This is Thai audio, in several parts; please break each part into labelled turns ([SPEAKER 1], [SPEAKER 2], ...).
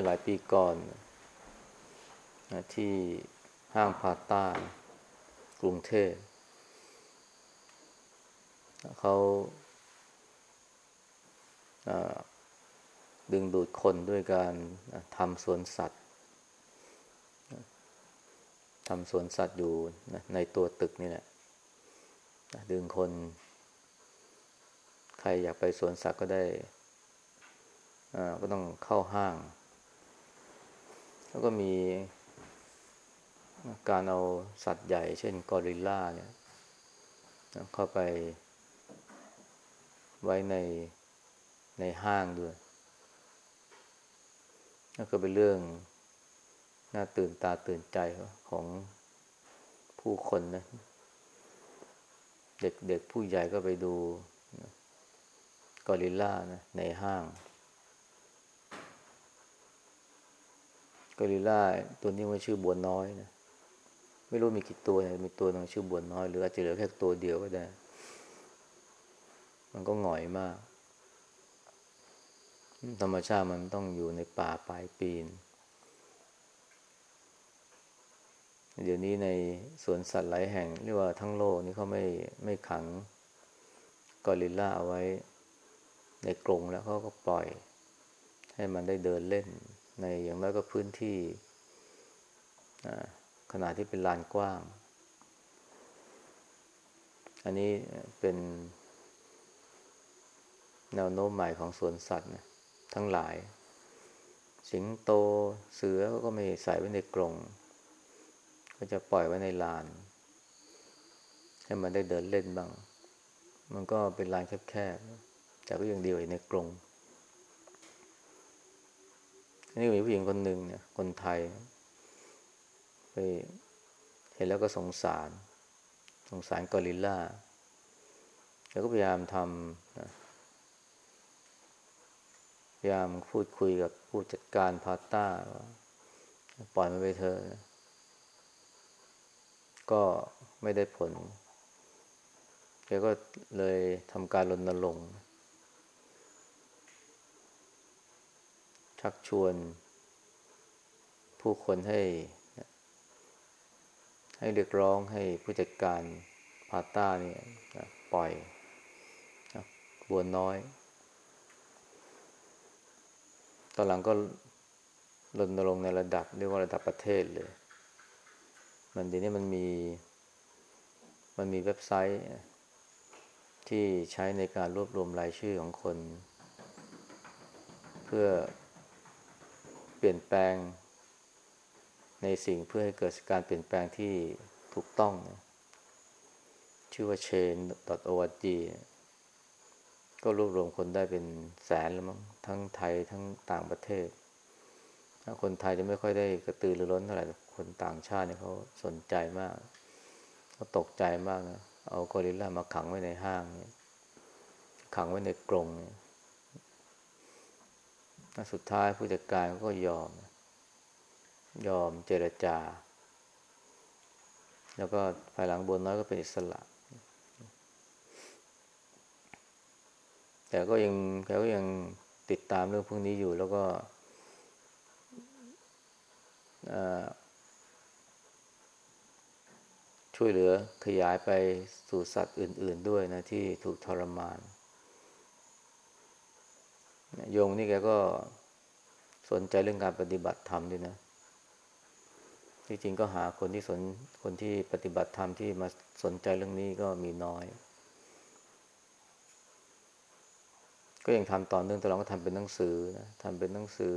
[SPEAKER 1] มื่อหลายปีก่อนนะที่ห้างพาต้ากรุงเทพเขาดึงดูดคนด้วยการทำสวนสัตว์ทำสวนสัตว์อยู่ในตัวตึกนี่แหละ ดึงคน ใครอยากไปสวนสัตว์ก็ได้ก็ต้องเข้าห้าง แล้วก็มีการเอาสัตว์ใหญ่ เช่นกอริลลาเนี่ยเข้าไปไว้ในในห้างด้วยนั่นก็เป็นเรื่องน่าตื่นตาตื่นใจของผู้คนนะ เด็กๆผู้ใหญ่ก็ไปดูกอริลลานะในห้าง กอริลลาตัวนี้มันชื่อบัวน้อยนะไม่รู้มีกี่ตัวนะมีตัวนึงชื่อบัวน้อยหรืออาจจะเหลือแค่ตัวเดียวก็ได้ มันก็หงอยมาก ธรรมชาติมันต้องอยู่ในป่าปลายปีน เดี๋ยวนี้ในสวนสัตว์หลายแห่งเรียกว่าทั้งโลกนี่เขาไม่ไม่ขังกอริลลาเอาไว้ในกรงแล้วเขาก็ปล่อย ให้มันได้เดินเล่น ในอย่างน้อยก็พื้นที่ขนาดที่เป็นลานกว้าง อันนี้เป็นแนวโน้มใหม่ของสวนสัตว์นะทั้งหลาย สิงโตเสือก็ไม่ใส่ไว้ในกรงก็จะปล่อยไว้ในลาน ให้มันได้เดินเล่นบ้าง มันก็เป็นลานแคบๆแต่ก็ยังดีกว่าในกรง นี่มีผู้หญิงคนหนึ่งเนี่ย คนไทย ไปเห็นแล้วก็สงสาร สงสารกอริลลาแล้วก็พยายามทำพยายามพูดคุยกับผู้จัดการพาต้าปล่อยมันไปเถอะก็ไม่ได้ผลแกก็เลยทำการรณรงค์ ชักชวน ผู้คนให้ ให้เรียกร้องให้ผู้จัดการพาต้าเนี่ยปล่อยบัวน้อย ตอนหลังก็รณรงค์ในระดับเรียกว่าระดับประเทศเลย มันเดี๋ยวนี้มันมี มันมีเว็บไซต์ ที่ใช้ในการรวบรวมรายชื่อของคน เพื่อ เปลี่ยนแปลงในสิ่งเพื่อให้เกิดการเปลี่ยนแปลงที่ถูกต้องนะชื่อว่า chain.org ก็รวบรวมคนได้เป็นแสนแล้วมั้งทั้งไทยทั้งต่างประเทศคนไทยจะไม่ค่อยได้กระตือรือร้นเท่าไหร่คนต่างชาติเนี่ยเขาสนใจมากเขาตกใจมากนะเอากอริลลามาขังไว้ในห้างเนี่ยขังไว้ในกรงเนี่ย สุดท้ายผู้จัดการก็ยอม ยอมเจรจา แล้วก็ภายหลังบนน้อยก็เป็นอิสระ แต่ก็ยังแกก็ยังติดตามเรื่องพวกนี้อยู่แล้วก็ช่วยเหลือขยายไปสู่สัตว์อื่น ๆด้วยนะที่ถูกทรมาน โยมนี่แกก็สนใจเรื่องการปฏิบัติธรรมด้วยนะที่จริงก็หาคนที่สนคนที่ปฏิบัติธรรมที่มาสนใจเรื่องนี้ก็มีน้อย ก็ยังทำต่อเนื่องตลอดก็ทำเป็นหนังสือนะทำเป็นหนังสือ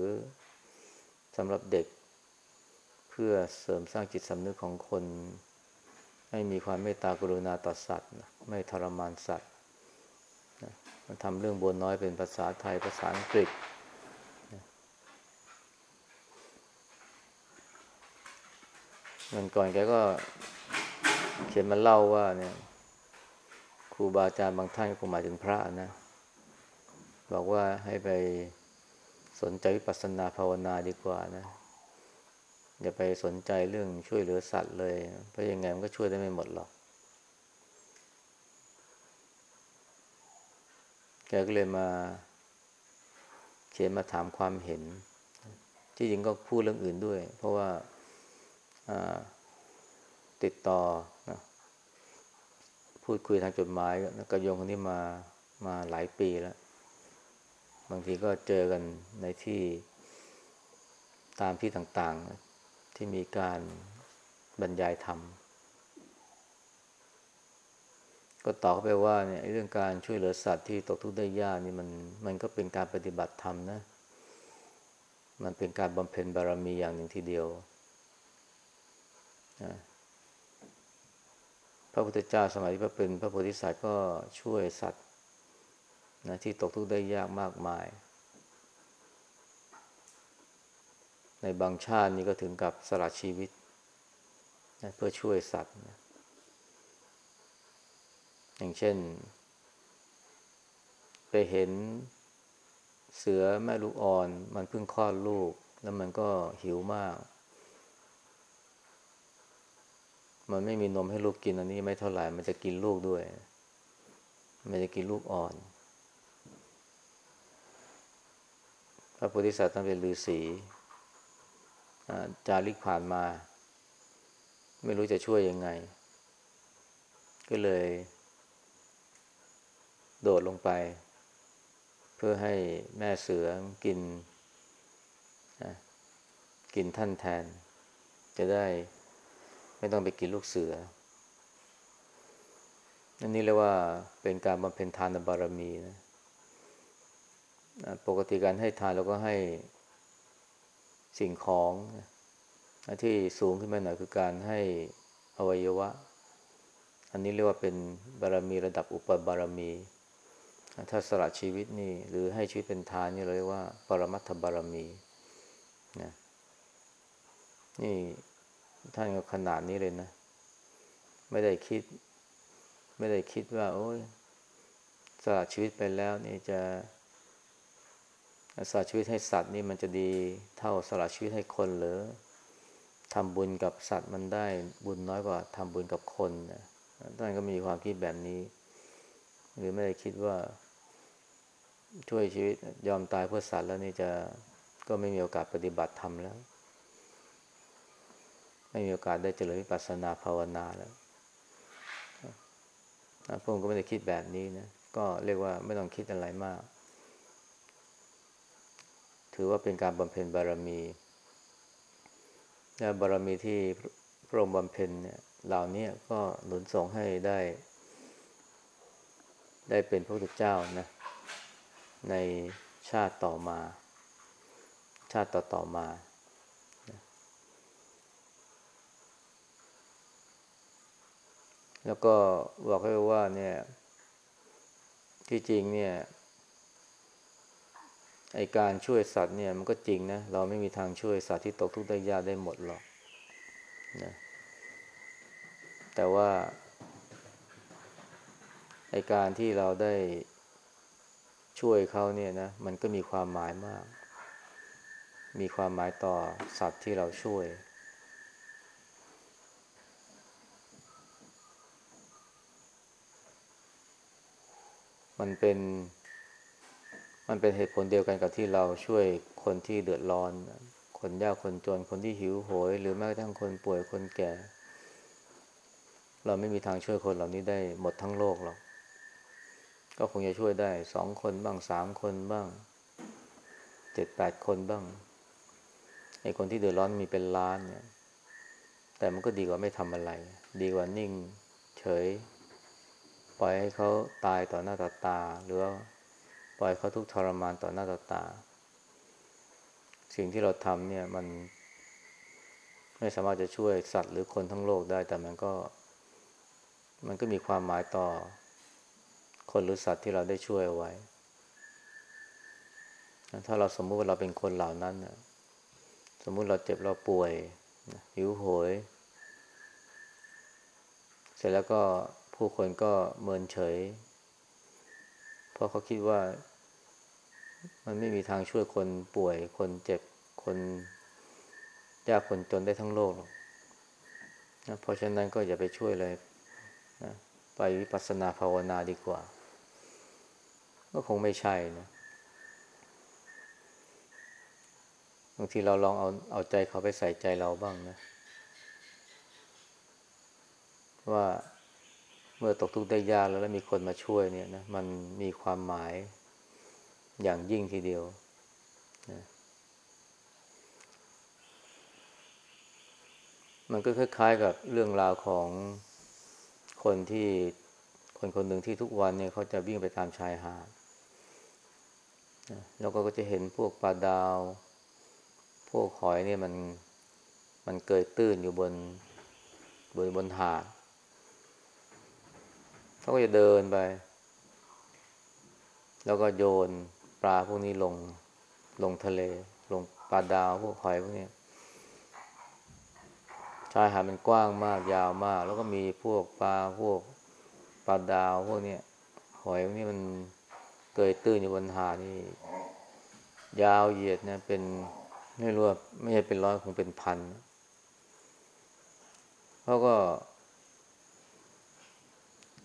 [SPEAKER 1] สำหรับเด็ก เพื่อเสริมสร้างจิตสำนึกของคน ให้มีความเมตตากรุณาต่อสัตว์ ไม่ทรมานสัตว์ ทำเรื่องบนน้อยเป็นภาษาไทยภาษาอังกฤษเงินก่อนแกก็เขียนมาเล่าว่าเนี่ยครูบาอาจารย์บางท่านคงหมายถึงพระนะ บอกว่าให้ไปสนใจวิปัสสนาภาวนาดีกว่านะ อย่าไปสนใจเรื่องช่วยเหลือสัตว์เลย เพราะยังไงมันก็ช่วยได้ไม่หมดหรอก กก็เลยมาเขียนมาถามความเห็น ที่จริงก็พูดเรื่องอื่นด้วย เพราะว่าติดต่อนะพูดคุยทางจดหมายกับโยมคนนี้มามาหลายปีแล้ว บางทีก็เจอกันในที่ตามที่ต่างๆ ที่มีการบรรยายธรรม ก็ตอบไปว่าเนี่ยเรื่องการช่วยเหลือสัตว์ที่ตกทุกข์ได้ยากนี่มันมันก็เป็นการปฏิบัติธรรมนะ มันเป็นการบำเพ็ญบารมีอย่างหนึ่งทีเดียวนะพระพุทธเจ้าสมัยที่พระเป็นพระโพธิสัตว์ก็ช่วยสัตว์นะที่ตกทุกข์ได้ยากมากมาย ในบางชาตินี้ก็ถึงกับสละชีวิตนะเพื่อช่วยสัตว์นะ อย่างเช่น ไปเห็นเสือแม่ลูกอ่อน มันเพิ่งคลอดลูก แล้วมันก็หิวมาก มันไม่มีนมให้ลูกกินอันนี้ไม่เท่าไหร่ มันจะกินลูกด้วย มันจะกินลูกอ่อน พระโพธิสัตว์ต้องเป็นฤาษีจาริกผ่านมา ไม่รู้จะช่วยยังไง ก็เลย โดดลงไป เพื่อให้แม่เสือกินกินท่านแทน จะได้ไม่ต้องไปกินลูกเสืออันนี้เรียกว่าเป็นการบำเพ็ญทานบารมีนะปกติการให้ทานเราก็ให้สิ่งของที่สูงขึ้นมาหน่อยคือการให้อวัยวะ อันนี้เรียกว่าเป็นบารมีระดับอุปบารมี ถ้าสละชีวิตนี่ หรือให้ชีวิตเป็นทานนี่เรียกว่า ปรมัตถบารมีนะนี่ท่านก็ขนาดนี้เลยนะ ไม่ได้คิด ไม่ได้คิดว่า โอ้ยสละชีวิตไปแล้วนี่จะสละชีวิตให้สัตว์นี่มันจะดีเท่าสละชีวิตให้คนหรือทำบุญกับสัตว์มันได้บุญน้อยกว่าทำบุญกับคนนะท่านก็มีความคิดแบบนี้ หรือไม่ได้คิดว่า ช่วยชีวิตยอมตายเพื่อสัตว์แล้วนี่จะก็ไม่มีโอกาสปฏิบัติธรรมแล้ว ไม่มีโอกาสได้เจริญวิปัสสนาภาวนาแล้วพระองค์ก็ไม่ได้คิดแบบนี้นะ ก็เรียกว่าไม่ต้องคิดอะไรมาก ถือว่าเป็นการบำเพ็ญบารมีและบารมีที่พระองค์บำเพ็ญเนี่ย เหล่านี้ก็หนุนส่งให้ได้ ได้เป็นพระพุทธเจ้านะในชาติต่อมา ชาติต่อต่อมาแล้วก็บอกให้ว่าเนี่ยที่จริงเนี่ยไอการช่วยสัตว์เนี่ยมันก็จริงนะ เราไม่มีทางช่วยสัตว์ที่ตกทุกข์ได้ยากได้หมดหรอกนะแต่ว่า ไอการที่เราได้ช่วยเขาเนี่ยนะ มันก็มีความหมายมาก มีความหมายต่อสัตว์ที่เราช่วย มันเป็น มันเป็นเหตุผลเดียวกันกับที่เราช่วยคนที่เดือดร้อน คนยากคนจน คนที่หิวโหย หรือแม้กระทั่งคนป่วยคนแก่ เราไม่มีทางช่วยคนเหล่านี้ได้หมดทั้งโลกหรอก ก็คงจะช่วยได้สองคนบ้างสามคนบ้างเจ็ดแปดคนบ้างไอ้คนที่เดือดร้อนมีเป็นล้านเนี่ย แต่มันก็ดีกว่าไม่ทำอะไร ดีกว่านิ่ง เฉย ปล่อยให้เขาตายต่อหน้าต่อตา หรือว่าปล่อยเขาทุกทรมานต่อหน้าต่อตา สิ่งที่เราทำเนี่ยมัน ไม่สามารถจะช่วยสัตว์หรือคนทั้งโลกได้ แต่มันก็ มันก็มีความหมายต่อ คนหรือสัตว์ที่เราได้ช่วยไว้ ถ้าเราสมมุติว่าเราเป็นคนเหล่านั้นสมมุติเราเจ็บเราป่วยหิวโหย เสร็จแล้วก็ผู้คนก็เมินเฉย เพราะเขาคิดว่า มันไม่มีทางช่วยคนป่วย คนเจ็บคนยากคนจนได้ทั้งโลกหรอกนะเพราะฉะนั้นก็อย่าไปช่วยเลยนะไปวิปัสสนาภาวนาดีกว่า ก็คงไม่ใช่นะบางทีเราลองเอาเอาใจเขาไปใส่ใจเราบ้างนะ ว่าเมื่อตกทุกข์ได้ยากแล้วแล้วมีคนมาช่วยเนี่ยนะมันมีความหมายอย่างยิ่งทีเดียวนะมันก็คล้ายๆกับเรื่องราวของคนที่คนคนหนึ่งที่ทุกวันเนี่ยเขาจะวิ่งไปตามชายหาด แล้วก็จะเห็นพวกปลาดาว พวกหอยเนี่ยมันมันเกยตื้นอยู่บนบนบนหาดเขาก็จะเดินไป แล้วก็โยนปลาพวกนี้ลงลงทะเล ลงปลาดาวพวกหอยพวกนี้ชายหาดมันกว้างมากยาวมาก แล้วก็มีพวกปลาพวกปลาดาวพวกนี้หอยพวกนี้มัน เกยตื้นอยู่บนหาดนี่ ยาวเหยียดนะเป็นไม่รู้ว่าไม่ใช่เป็นร้อยคงเป็นพันเขาก็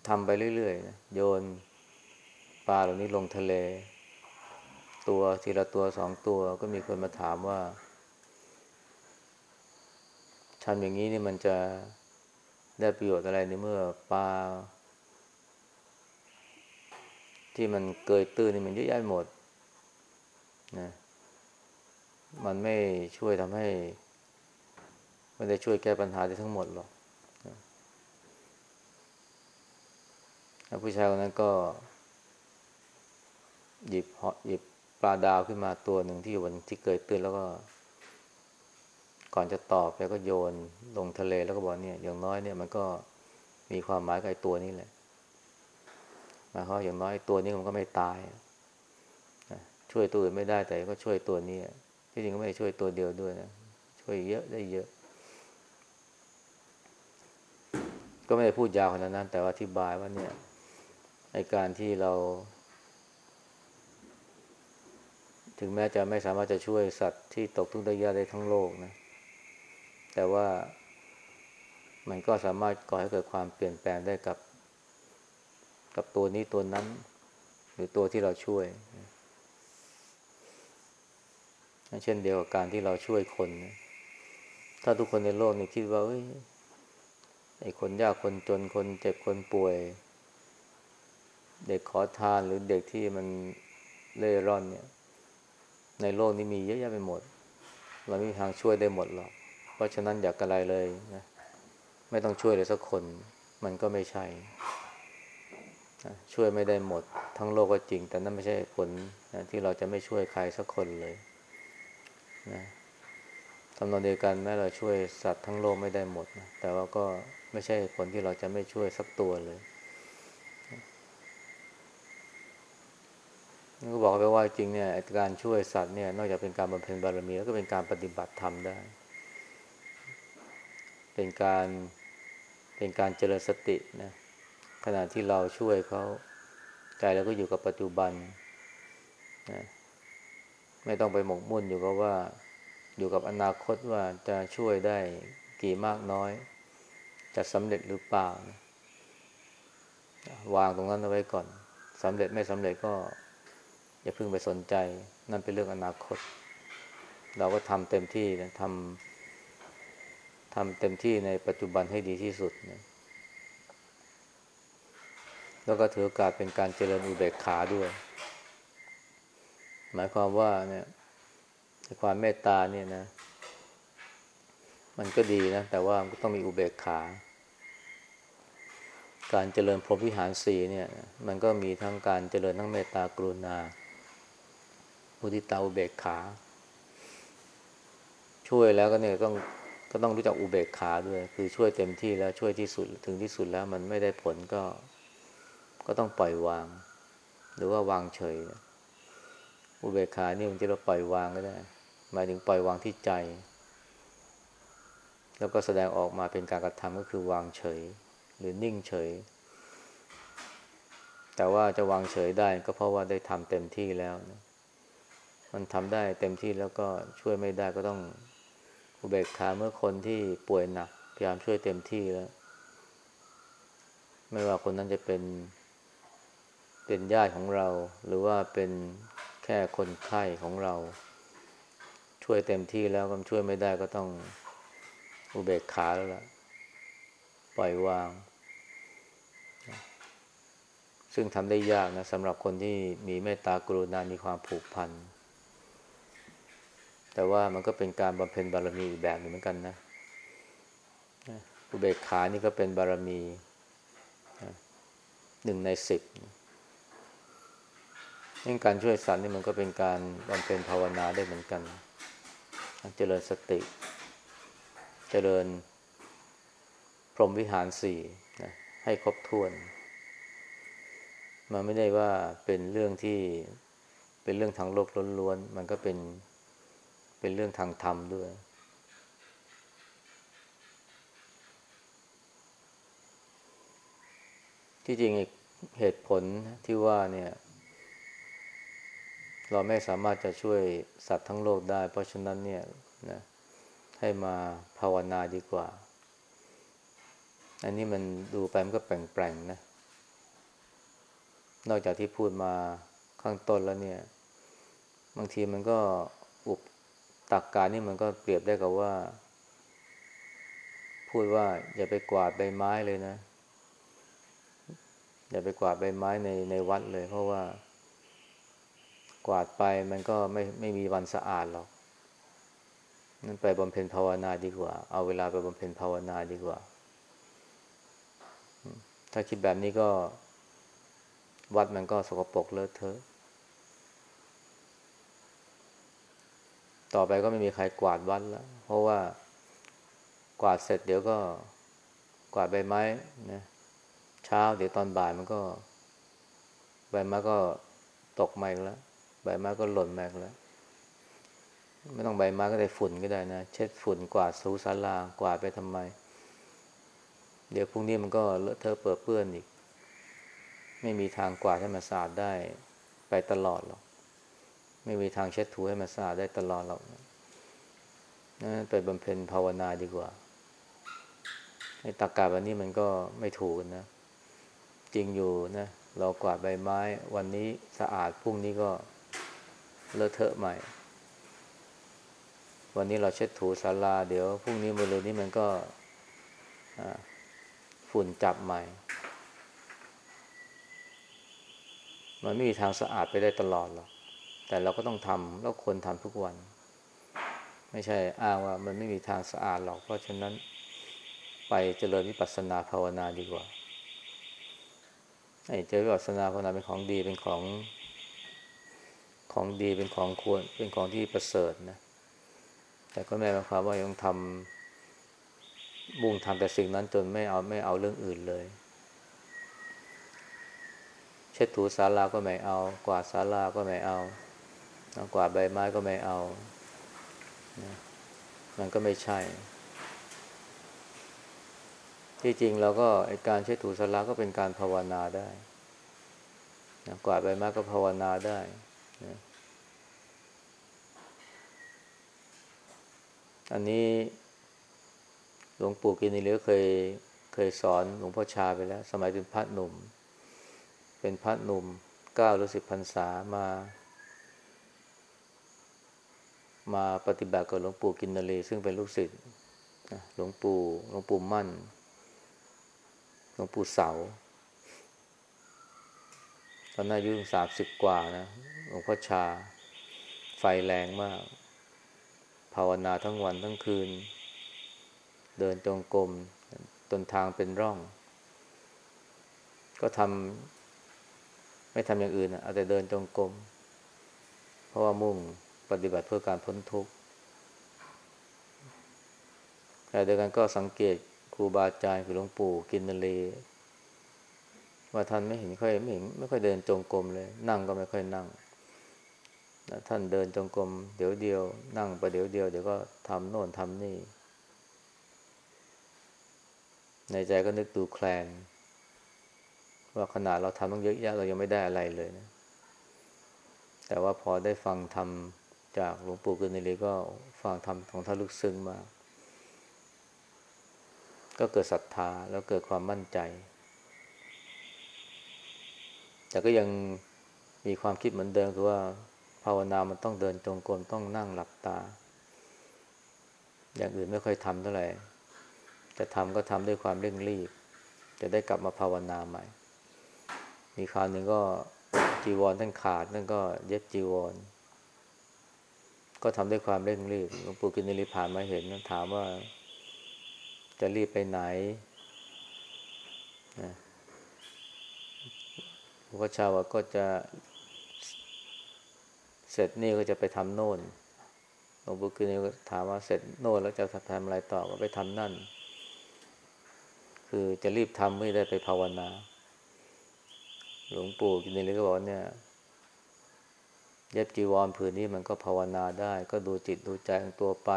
[SPEAKER 1] ทำไปเรื่อยๆนะโยนปลาเหล่านี้ลงทะเล ตัวทีละตัวสองตัวก็มีคนมาถามว่าทำอย่างนี้นี่มันจะได้ประโยชน์อะไรในเมื่อปลา ที่มันเกยตื้นนี่มันเยอะแยะหมดนะมันไม่ช่วยทำให้ไม่ได้ช่วยแก้ปัญหาได้ทั้งหมดหรอกผู้ชายคนนั้นก็ หยิบหยิบปลาดาวขึ้นมาตัวหนึ่งที่อยู่บนที่เกยตื้นแล้วก็ ก่อนจะตอบแกก็โยนลงทะเลแล้วก็บอกเนี่ย อย่างน้อยเนี่ยมันก็มีความหมายกับไอ้ตัวนี้แหละ หมายความอย่างน้อยตัวนี้มันก็ไม่ตายช่วยตัวอื่นไม่ได้แต่ก็ช่วยตัวนี้ที่จริงก็ไม่ได้ช่วยตัวเดียวด้วยนะช่วยเยอะได้เยอะ ก็ไม่ได้พูดยาวขนาดนั้น แต่ว่าอธิบายว่าเนี่ยในการที่เรา ถึงแม้จะไม่สามารถจะช่วยสัตว์ที่ตกทุกข์ได้ยากได้ทั้งโลกนะ แต่ว่ามันก็สามารถก่อให้เกิดความเปลี่ยนแปลงได้กับ กับตัวนี้ตัวนั้น หรือตัวที่เราช่วย เช่นเดียวกับการที่เราช่วยคนนะถ้าทุกคนในโลกนี่คิดว่าไอ้คนยากคนจนคนเจ็บคนป่วย เด็กขอทานหรือเด็กที่มันเล่ร่อนเนี่ย ในโลกนี้มีเยอะแยะไปหมด เราไม่มีทางช่วยได้หมดหรอก เพราะฉะนั้นอยากอะไรเลยนะไม่ต้องช่วยเลยสักคน มันก็ไม่ใช่ ช่วยไม่ได้หมด ทั้งโลกก็จริง แต่นั่นไม่ใช่ผลนะที่เราจะไม่ช่วยใครสักคนเลยนะทำนองเดียวกันแม้เราช่วยสัตว์ทั้งโลกไม่ได้หมดนะแต่ว่าก็ไม่ใช่ผลที่เราจะไม่ช่วยสักตัวเลยก็บอกไปว่าจริงเนี่ยการช่วยสัตว์เนี่ย นอกจากเป็นการบำเพ็ญบารมีแล้วก็เป็นการปฏิบัติธรรมได้ เป็นการเป็นการเจริญสตินะ ณะที่เราช่วยเขาใจเราก็อยู่กับปัจจุบันนะไม่ต้องไปหมกมุ่นอยู่กับว่า อยู่กับอนาคตว่าจะช่วยได้กี่มากน้อย จะสำเร็จหรือเปล่านะวางตรงนั้นเอาไว้ก่อนสำเร็จไม่สำเร็จก็ อย่าเพิ่งไปสนใจ นั่นเป็นเรื่องอนาคต เราก็ทำเต็มที่นะทำทำเต็มที่ในปัจจุบันให้ดีที่สุดนะ แล้วก็ถือโอกาสเป็นการเจริญอุเบกขาด้วย หมายความว่าเนี่ยความเมตตาเนี่ยนะ มันก็ดีนะ แต่ว่ามันก็ต้องมีอุเบกขา การเจริญพรหมวิหารสีเนี่ย มันก็มีทั้งการเจริญทั้งเมตตากรุณามุทิตาอุเบกขา ช่วยแล้วก็เนี่ยต้องก็ต้องรู้จักอุเบกขาด้วย คือช่วยเต็มที่แล้วช่วยที่สุดถึงที่สุดแล้วมันไม่ได้ผลก็ ก็ต้องปล่อยวาง หรือว่าวางเฉย อุเบกขานี่มันจะเราปล่อยวางก็ได้ หมายถึงปล่อยวางที่ใจ แล้วก็แสดงออกมาเป็นการกระทำก็คือวางเฉย หรือนิ่งเฉย แต่ว่าจะวางเฉยได้ก็เพราะว่าได้ทำเต็มที่แล้วนะมันทำได้เต็มที่แล้วก็ช่วยไม่ได้ก็ต้องอุเบกขาเมื่อคนที่ป่วยหนักพยายามช่วยเต็มที่แล้ว ไม่ว่าคนนั้นจะเป็น เป็นญาติของเรา หรือว่าเป็นแค่คนไข้ของเรา ช่วยเต็มที่แล้วก็ช่วยไม่ได้ก็ต้องอุเบกขาแล้วล่ะ ปล่อยวาง ซึ่งทำได้ยากนะสำหรับคนที่มีเมตตากรุณา มีความผูกพัน แต่ว่ามันก็เป็นการบำเพ็ญบารมีอีกแบบหนึ่งเหมือนกันนะ อุเบกขานี่ก็เป็นบารมีหนึ่งในสิบนี่ การช่วยสัตว์นี่มันก็เป็นการบำเพ็ญภาวนาได้เหมือนกัน เจริญสติ เจริญพรหมวิหารสี่นะให้ครบถ้วน มันไม่ได้ว่าเป็นเรื่องที่เป็นเรื่องทางโลกล้วนๆ มันก็เป็นเป็นเรื่องทางธรรมด้วย ที่จริงอีกเหตุผลที่ว่าเนี่ย เราไม่สามารถจะช่วยสัตว์ทั้งโลกได้ เพราะฉะนั้นเนี่ยนะให้มาภาวนาดีกว่า อันนี้มันดูไปมันก็แปลงๆนะ นอกจากที่พูดมาข้างต้นแล้วเนี่ย บางทีมันก็อุปตักการนี่มันก็เปรียบได้กับว่า พูดว่า อย่าไปกวาดใบไม้เลยนะ อย่าไปกวาดใบไม้ในในวัดเลย เพราะว่า กวาดไปมันก็ไม่ไม่มีวันสะอาดหรอกนั่นไปบำเพ็ญภาวนาดีกว่า เอาเวลาไปบำเพ็ญภาวนาดีกว่า ถ้าคิดแบบนี้ก็ วัดมันก็สกปรกเลอะเทอะ ต่อไปก็ไม่มีใครกวาดวัดแล้ว เพราะว่ากวาดเสร็จเดี๋ยวก็กวาดใบไม้นะเช้าเดี๋ยวตอนบ่ายมันก็ใบไม้ก็ตกมาอีกแล้ว บไม้ก็หล่นแมกแล้ว ไม่ต้องใบไม้ก็ได้ฝุ่นก็ได้นะ เช็ดฝุ่นกวาดสูสาลากวาดไปทำไม เดี๋ยวพรุ่งนี้มันก็เลอะเทอะเปื้อเปื้อนอีก ไม่มีทางกวาดให้มันสะอาดได้ไปตลอดหรอก ไม่มีทางเช็ดถูให้มันสะอาดได้ตลอดหรอกนั่นไปบำเพ็ญภาวนาดีกว่าไอ้ตากาแบบนี้มันก็ไม่ถูกนะ จริงอยู่นะ เรากวาดใบไม้ วันนี้สะอาดพรุ่งนี้ก็ เลอะเทอะใหม่ วันนี้เราเช็ดถูศาลาเดี๋ยวพรุ่งนี้มอรืนนี้มันก็ฝุ่นจับใหม่ มันไม่มีทางสะอาดไปได้ตลอดหรอก แต่เราก็ต้องทำแล้วควรทำทุกวัน ไม่ใช่อ้างว่ามันไม่มีทางสะอาดหรอก เพราะฉะนั้นไปเจริญวิปัสสนาภาวนาดีกว่าไอ้เจริญวิปัสสนาภาวนาเป็นของดีเป็นของ ของดีเป็นของควร เป็นของที่ประเสริฐนะ แต่ก็ไม่หมายความว่ายังทำบุ่งทำแต่สิ่งนั้นจนไม่เอาไม่เอาเรื่องอื่นเลย เช็ดถูศาลาก็ไม่เอา กวาดศาลาก็ไม่เอากวาดใบไม้ก็ไม่เอานะมันก็ไม่ใช่ ที่จริงเราก็ไอการเช็ดถูศาลาก็เป็นการภาวนาได้นะกวาดใบไม้ก็ภาวนาได้นะ อันนี้หลวงปู่กินีเลเคยเคยสอนหลวงพ่อชาไปแล้ว สมัยเป็นพระหนุ่ม เป็นพระหนุ่มเก้าหรือสิบพรรษามา มาปฏิบัติกับหลวงปู่กินนรีซึ่งเป็นลูกศิษย์หลวงปู่หลวงปู่มั่นหลวงปู่เสาตอนนั้นอายุสามสิบกว่านะหลวงพ่อชา ไฟแรงมากาวนาทั้งวันทั้งคืน เดินจงกรมตนทางเป็นร่อง ก็ทำไม่ทำอย่างอื่นเอาแต่เดินจงกรมเพราะว่ามุ่งปฏิบัติเพื่อการพ้นทุกข์แต่เดียวกันก็สังเกตครูบาอาจารย์คือหลวงปู่กินนเล ว่าท่านไม่เห็นค่อยไม่เห็นไม่ค่อยเดินจงกรมเลย นั่งก็ไม่ค่อยนั่ง ท่านเดินจงกรมเดี๋ยวเดียว นั่งไปเดี๋ยวเดียว เดี๋ยวก็ทำโน่นทำนี่ ในใจก็นึกดูแคลน ว่าขนาดเราทำต้องเยอะแยะเรายังไม่ได้อะไรเลยนะ แต่ว่าพอได้ฟังทำจากหลวงปู่กุณลีก็ฟังทำของท่านลึกซึ้งมาก ก็เกิดศรัทธาแล้วเกิดความมั่นใจ แต่ก็ยังมีความคิดเหมือนเดิมคือว่าาวนามันต้องเดินจงกรมต้องนั่งหลับตา อย่างอื่นไม่ค่อยทำเท่าไหร่จะทำก็ทำด้วยความเร่งรีบ จะได้กลับมาภาวนาใหม่ มีคราวหนึ่งก็จีวรท่านขาดนั่นก็เย็บจีวร ก็ทำด้วยความเร่งรีบหลวงปู่กินนิผ่านมาเห็นถามว่า จะรีบไปไหนนะพระชาวก็จะ ร็จนี่ก็จะไปทำโน่นหลวงปู่กินนิถามว่าเสร็จโน่นแล้วจะทำอะไรต่อก็ไปทำนั่น คือจะรีบทำไม่ได้ไปภาวนา หลวงปู่กินนิก็บอกเนี่ยเย็บจีวรผืนนี้มันก็ภาวนาได้ ก็ดูจิตดูใจของตัวไป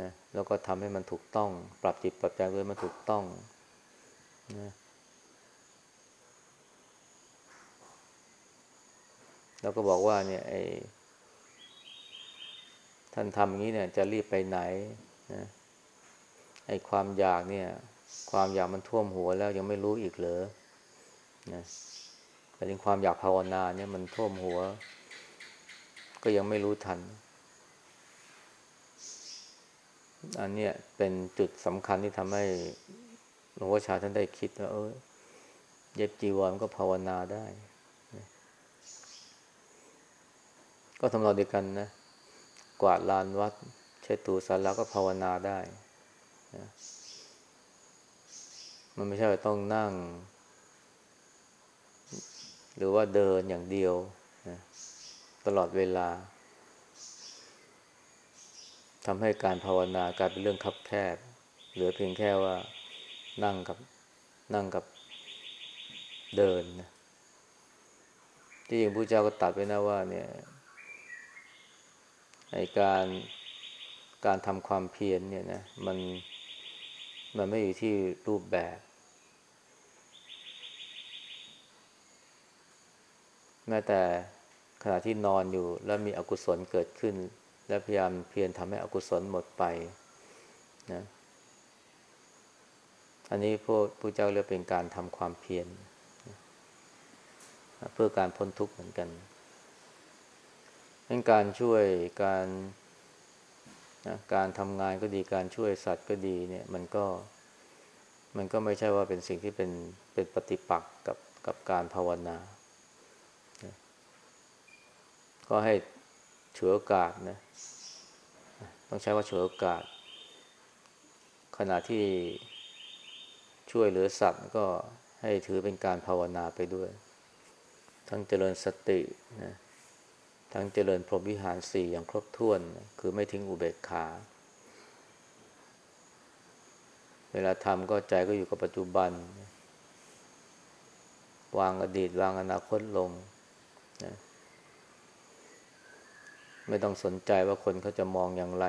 [SPEAKER 1] นะแล้วก็ทำให้มันถูกต้อง ปรับจิตปรับใจด้วยมันถูกต้องนะ แล้วก็บอกว่าเนี่ยไอ้ท่านทำอย่างนี้เนี่ยจะรีบไปไหนนะไอ้ความอยากเนี่ย ความอยากมันท่วมหัวแล้วยังไม่รู้อีกเหรอนะแต่ถึงความอยากภาวนาเนี่ยมันท่วมหัว ก็ยังไม่รู้ทัน อันเนี้ยเป็นจุดสำคัญที่ทำให้หลวงพ่อชาท่านได้คิดว่าเออเย็บจีวรก็ภาวนาได้ ก็ทำเราเดียวกันนะ กวาดลานวัด เช็ดตูสาราก็ภาวนาได้นะมันไม่ใช่ต้องนั่ง หรือว่าเดินอย่างเดียวนะตลอดเวลาทำให้การภาวนากลายเป็นเรื่องคับแคบ เหลือเพียงแค่ว่านั่งกับนั่งกับเดินนะที่จริงพระเจ้าก็ตัดไว้นะว่าเนี่ย ไอการการทำความเพียรเนี่ยนะมันมันไม่อยู่ที่รูปแบบ แม้แต่ขณะที่นอนอยู่แล้วมีอกุศลเกิดขึ้น และพยายามเพียรทำให้อกุศลหมดไปนะอันนี้พวกผู้เจ้าเรียกเป็นการทำความเพียรเพื่อการพ้นทุกข์เหมือนกัน เป็นการช่วยการนะการทำงานก็ดีการช่วยสัตว์ก็ดีเนี่ยมันก็มันก็ไม่ใช่ว่าเป็นสิ่งที่เป็นเป็นปฏิปักษ์กับกับการภาวนา ก็ให้ฉวยโอกาสนะต้องใช้ว่าฉวยโอกาส ขณะที่ช่วยเหลือสัตว์ก็ให้ถือเป็นการภาวนาไปด้วย ทั้งเจริญสตินะ ทั้งเจริญพรหมวิหารสี่อย่างครบถ้วน คือไม่ทิ้งอุเบกขา เวลาทำก็ใจก็อยู่กับปัจจุบัน วางอดีต วางอนาคตลงนะไม่ต้องสนใจว่าคนเขาจะมองอย่างไร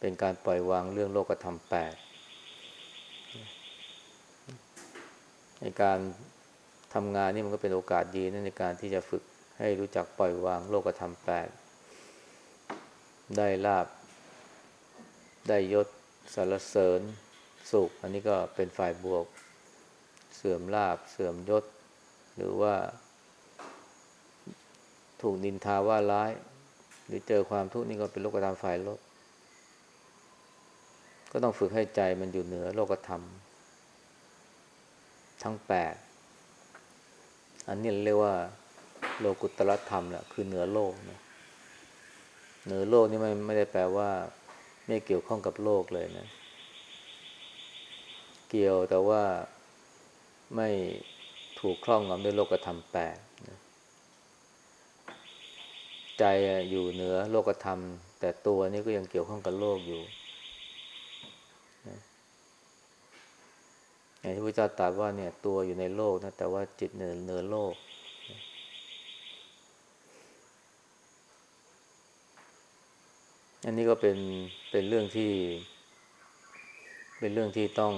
[SPEAKER 1] เป็นการปล่อยวางเรื่องโลกธรรมแปดในการทำงานนี่มันก็เป็นโอกาสดีนะในการที่จะฝึก ให้รู้จักปล่อยวางโลกธรรมแปดได้ลาบ ได้ยศสารเสริญสุข อันนี้ก็เป็นฝ่ายบวก เสื่อมลาบ เสื่อมยศ หรือว่า ถูกนินทาว่าร้าย หรือเจอความทุกข์นี่ก็เป็นโลกธรรมฝ่ายลบ ก็ต้องฝึกให้ใจมันอยู่เหนือโลกธรรม ทั้งแปดอันนี้เรียกว่า โลกุตรธรรมแหละคือเหนือโลกนะเหนือโลกนี่ไม่ไม่ได้แปลว่า ไม่เกี่ยวข้องกับโลกเลยนะ เกี่ยวแต่ว่าไม่ถูกคล้องงำด้วยโลกธรรมแปดนะใจอยู่เหนือโลกธรรม แต่ตัวนี้ก็ยังเกี่ยวข้องกับโลกอยู่อย่างที่พระเจ้าตรัสว่าเนี่ยตัวอยู่ในโลกนะแต่ว่าจิตเหนือเหนือโลก อันนี้ก็เป็นเป็นเรื่องที่ เป็นเรื่องที่ต้อง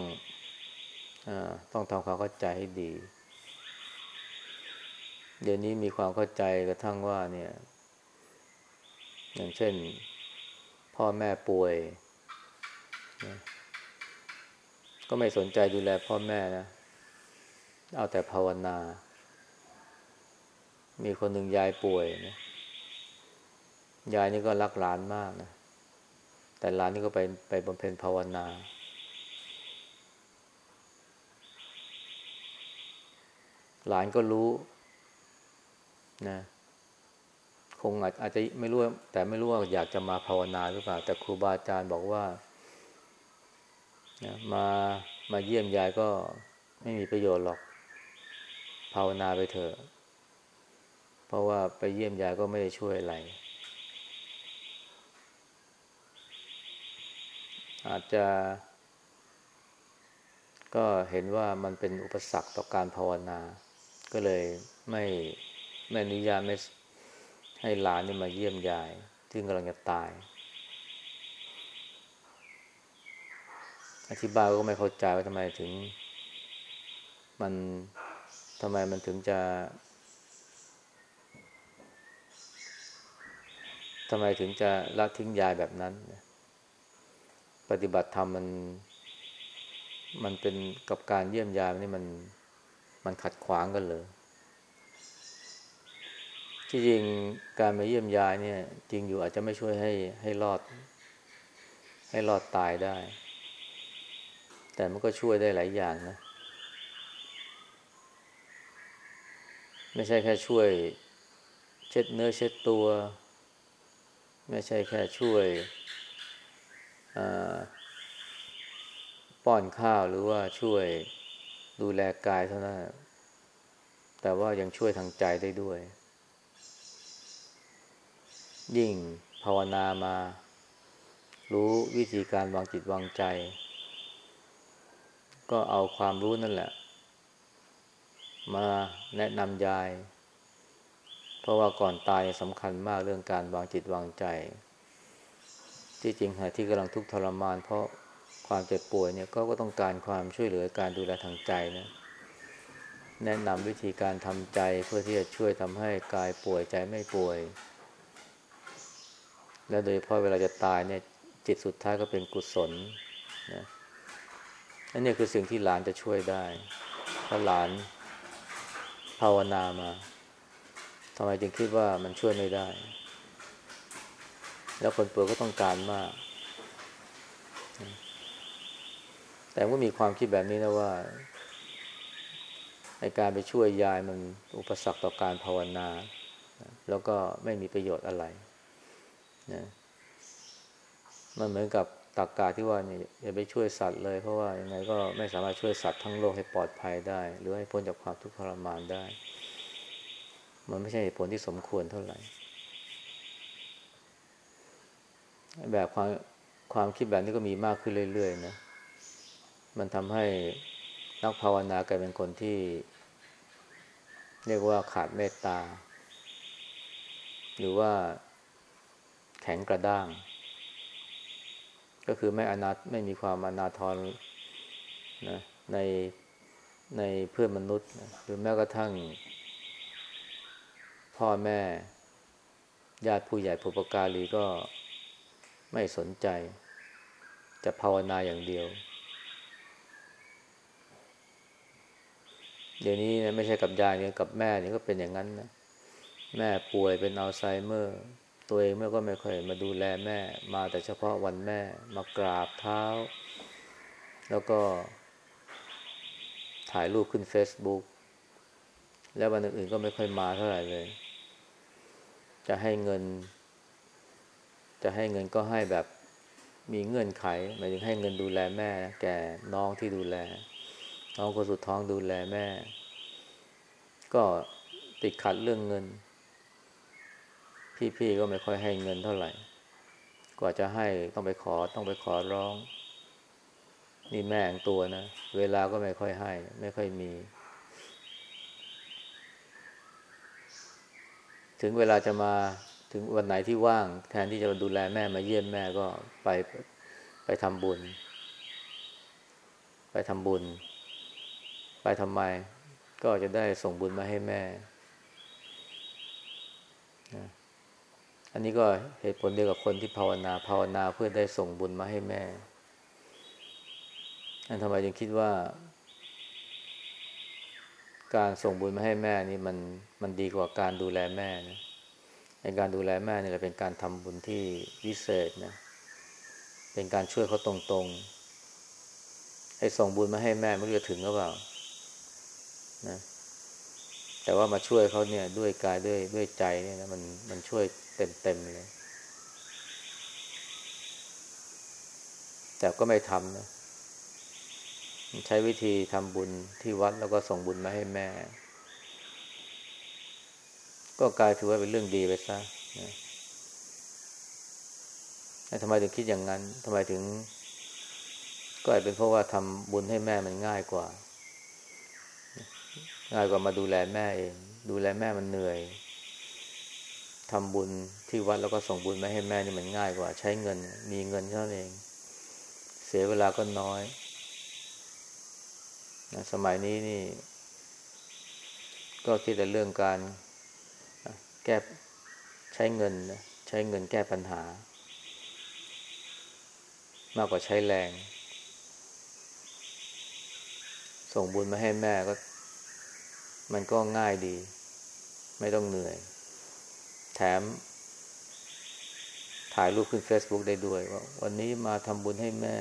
[SPEAKER 1] อต้องทำความเข้าใจให้ดี เดี๋ยวนี้มีความเข้าใจกระทั่งว่าเนี่ย อย่างเช่น พ่อแม่ป่วย ก็ไม่สนใจดูแลพ่อแม่นะ เอาแต่ภาวนา มีคนหนึ่งยายป่วยนะยายนี่ก็รักหลานมากนะ แต่หลานนี่ก็ไปไปบำเพ็ญภาวนา หลานก็รู้นะคงอาจอาจจะไม่รู้แต่ไม่รู้ว่าอยากจะมาภาวนาหรือเปล่า แต่ครูบาอาจารย์บอกว่านะมามาเยี่ยมยายก็ไม่มีประโยชน์หรอก ภาวนาไปเถอะ เพราะว่าไปเยี่ยมยายก็ไม่ได้ช่วยอะไร อาจจะ ก็เห็นว่ามันเป็นอุปสรรคต่อการภาวนา ก็เลยไม่ไม่อนุญาตไม่ให้หลานนี่มาเยี่ยมยายที่กำลังจะตาย อธิบายก็ไม่เข้าใจว่าทำไมถึง มันทำไมมันถึงจะทำไมถึงจะละทิ้งยายแบบนั้น ปฏิบัติธรรมมัน มันเป็นกับการเยี่ยมยายนี่มันมันขัดขวางกันเลยที่จริงการมาเยี่ยมยายเนี่ย จริงอยู่อาจจะไม่ช่วยให้ให้รอด ให้รอดตายได้ แต่มันก็ช่วยได้หลายอย่างนะ ไม่ใช่แค่ช่วย เช็ดเนื้อเช็ดตัว ไม่ใช่แค่ช่วย ป้อนข้าวหรือว่าช่วยดูแลกายเท่านั้น แต่ว่ายังช่วยทางใจได้ด้วย ยิ่งภาวนามา รู้วิธีการวางจิตวางใจ ก็เอาความรู้นั่นแหละ มาแนะนำยาย เพราะว่าก่อนตายสำคัญมากเรื่องการวางจิตวางใจ ที่จริงหาที่กำลังทุกข์ทรมาน เพราะความเจ็บป่วยเนี่ยก็ก็ต้องการความช่วยเหลือการดูแลทางใจนะแนะนำวิธีการทำใจเพื่อที่จะช่วยทำให้กายป่วยใจไม่ป่วย และโดยเฉพาะเวลาจะตายเนี่ยจิตสุดท้ายก็เป็นกุศลนะอันนี้คือสิ่งที่หลานจะช่วยได้ถ้าหลานภาวนามาทำไมจึงคิดว่ามันช่วยไม่ได้ แล้วคนป่วยก็ต้องการมาก แต่ก็มีความคิดแบบนี้นะว่าในการไปช่วยยายมันอุปสรรคต่อการภาวนา แล้วก็ไม่มีประโยชน์อะไรนะมันเหมือนกับตักกาที่ว่าเนี่ยอย่าไปช่วยสัตว์เลยเพราะว่ายังไงก็ไม่สามารถช่วยสัตว์ทั้งโลกให้ปลอดภัยได้ หรือให้พ้นจากความทุกข์ทรมานได้ มันไม่ใช่ผลที่สมควรเท่าไหร่ แบบความความคิดแบบนี้ก็มีมากขึ้นเรื่อยๆนะ มันทำให้นักภาวนากลายเป็นคนที่ เรียกว่าขาดเมตตา หรือว่าแข็งกระด้าง ก็คือไม่อนาไม่มีความอนาทรนะในในเพื่อนมนุษย์นะหรือแม้กระทั่ง พ่อแม่ ญาติผู้ใหญ่ผู้ปการีก็ ไม่สนใจ จะภาวนาอย่างเดียว เดี๋ยวนี้นะไม่ใช่กับยายเนี่ยกับแม่เนี่ยก็เป็นอย่างนั้นนะแม่ป่วยเป็นอัลไซเมอร์ ตัวเองแม่ก็ไม่ค่อยมาดูแลแม่ มาแต่เฉพาะวันแม่ มากราบเท้า แล้วก็ ถ่ายรูปขึ้น Facebook แล้ววันอื่นๆก็ไม่ค่อยมาเท่าไหร่เลย จะให้เงิน จะให้เงินก็ให้แบบมีเงื่อนไขหมายถึงให้เงินดูแลแม่แก่น้องที่ดูแล น้องคนสุดท้องดูแลแม่ ก็ติดขัดเรื่องเงิน พี่ๆก็ไม่ค่อยให้เงินเท่าไหร่ กว่าจะให้ต้องไปขอต้องไปขอร้อง นี่แม่งตัวนะ เวลาก็ไม่ค่อยให้ ไม่ค่อยมี ถึงเวลาจะมา ถึงวันไหนที่ว่าง แทนที่จะดูแลแม่มาเยี่ยมแม่ก็ไปไปทำบุญ ไปทำบุญ ไปทำไม ก็จะได้ส่งบุญมาให้แม่นะอันนี้ก็เหตุผลเดียวกับคนที่ภาวนา ภาวนาเพื่อได้ส่งบุญมาให้แม่ อันทำไมจึงคิดว่า การส่งบุญมาให้แม่นี่มันมันดีกว่าการดูแลแม่นะ ในการดูแลแม่เนี่แหละเป็นการทำบุญที่วิเศษนะ เป็นการช่วยเขาตรงๆ ให้ส่งบุญมาให้แม่ไม่รู้จะถึงหรือเปล่านะแต่ว่ามาช่วยเขาเนี่ยด้วยกายด้วยด้วยใจเนี่ยนะมันมันช่วยเต็มเต็มเลย แต่ก็ไม่ทำนะ ใช้วิธีทำบุญที่วัดแล้วก็ส่งบุญมาให้แม่ ก็กลายถือว่าเป็นเรื่องดีไปซะนะทำไมถึงคิดอย่างนั้นทำไมถึง ก็อาจเป็นเพราะว่าทำบุญให้แม่มันง่ายกว่า ง่ายกว่ามาดูแลแม่เอง ดูแลแม่มันเหนื่อยทำบุญที่วัดแล้วก็ส่งบุญมาให้แม่นี่มันง่ายกว่า ใช้เงิน มีเงินเท่านั้นเอง เสียเวลาก็น้อยนะสมัยนี้นี่ ก็คิดแต่เรื่องการ แก้ใช้เงินนะใช้เงินแก้ปัญหา มากกว่าใช้แรง ส่งบุญมาให้แม่ก็ มันก็ง่ายดี ไม่ต้องเหนื่อย แถม ถ่ายรูปขึ้น Facebook ได้ด้วยว่าวันนี้มาทำบุญให้แม่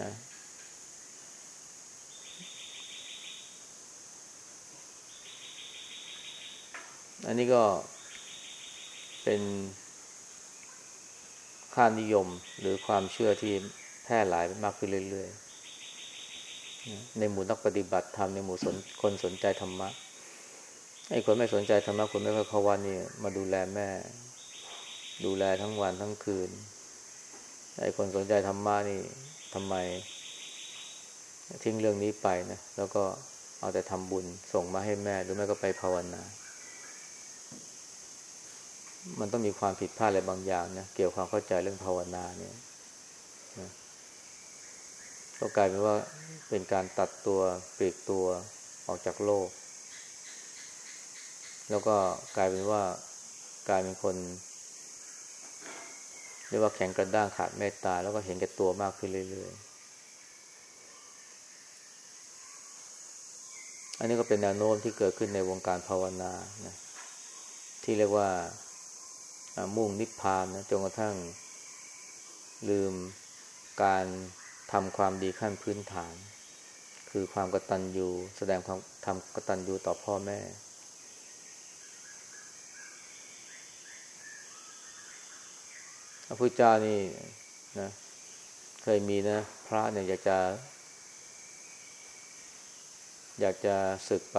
[SPEAKER 1] นะ อันนี้ก็เป็นค่านิยมหรือความเชื่อที่แพร่หลายมากขึ้นเรื่อยๆ ในหมู่นักปฏิบัติธรรมในหมู่คนสนใจธรรมะ ไอ้คนไม่สนใจธรรมะคนไม่ค่อยเข้าวันนี่มาดูแลแม่ ดูแลทั้งวันทั้งคืน ไอ้คนสนใจธรรมะนี่ทำไม ทิ้งเรื่องนี้ไปนะ แล้วก็เอาแต่ทำบุญส่งมาให้แม่หรือแม่ก็ไปภาวนา มันต้องมีความผิดพลาดอะไรบางอย่างนะเกี่ยวความเข้าใจเรื่องภาวนาเนี่ยนะก็กลายเป็นว่าเป็นการตัดตัวปลีกตัวออกจากโลก แล้วก็กลายเป็นว่ากลายเป็นคนเรียกว่าแข็งกระด้างขาดเมตตา แล้วก็เห็นแก่ตัวมากขึ้นเรื่อยๆ อันนี้ก็เป็นแนวโน้มที่เกิดขึ้นในวงการภาวนานะที่เรียกว่า มุ่งนิพพานนะจนกระทั่ง ลืมการทำความดีขั้นพื้นฐาน คือความกตัญญูแสดงความทำกตัญญูต่อพ่อแม่ พระพุทธเจ้านี่นะเคยมีนะ พระเนี่ยอยากจะ อยากจะศึกไป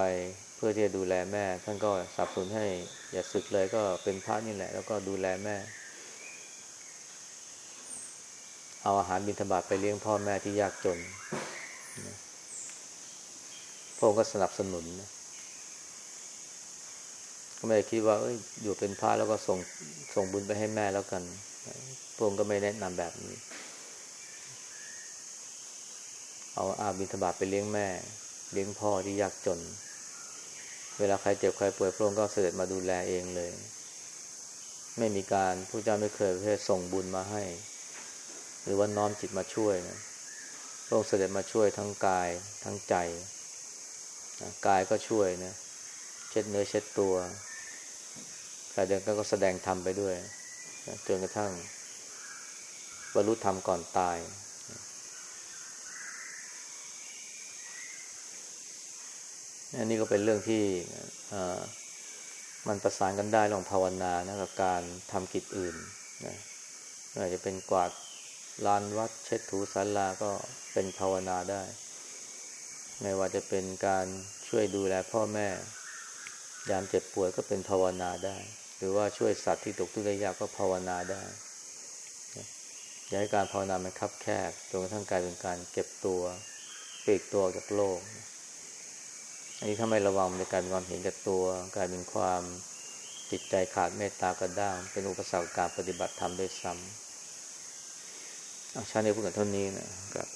[SPEAKER 1] พื่อที่จะดูแลแม่ ท่านก็สับสนให้ อย่าศึกเลยก็เป็นพระนี่แหละ แล้วก็ดูแลแม่ เอาอาหารบิณฑบาตไปเลี้ยงพ่อแม่ที่ยากจนพระองค์ก็สนับสนุนนะก็ไม่ได้คิดว่าเอ้ยอยู่เป็นพระแล้วก็ส่งส่งบุญไปให้แม่แล้วกันพระองค์ก็ไม่แนะนำแบบนี้ เอาอาบิณฑบาตไปเลี้ยงแม่ เลี้ยงพ่อที่ยากจน เวลาใครเจ็บใครป่วยพระองค์ก็เสด็จมาดูแลเองเลย ไม่มีการผู้เจ้าไม่เคยเพื่อส่งบุญมาให้ หรือว่าน้อมจิตมาช่วยนะพระองค์เสด็จมาช่วยทั้งกายทั้งใจนะกายก็ช่วยนะเช็ดเนื้อเช็ดตัวกายเดินก็แสดงธรรมไปด้วยนะจนกระทั่งบรรลุธรรมก่อนตาย อันนี้ก็เป็นเรื่องที่มันประสานกันได้ลองภาวนานะกับการทำกิจอื่นนะอาจจะเป็นกวาดลานวัดเช็ดถูศาลาก็เป็นภาวนาได้ ไม่ว่าจะเป็นการช่วยดูแลพ่อแม่ ยามเจ็บป่วยก็เป็นภาวนาได้ หรือว่าช่วยสัตว์ที่ตกทุกข์ได้ยากก็ภาวนาได้อย่าให้การภาวนามันคับแคบจนกระทั่งกลายเป็นการเก็บตัวปีกตัวจากโลก อันนี้ถ้าไม่ระวังในการความเห็นแก่ตัว กลายเป็นความจิตใจขาดเมตตากระด้าง เป็นอุปสรรคการปฏิบัติธรรมด้วยซ้ำชาตินี้พูดกันเท่านี้นะครับ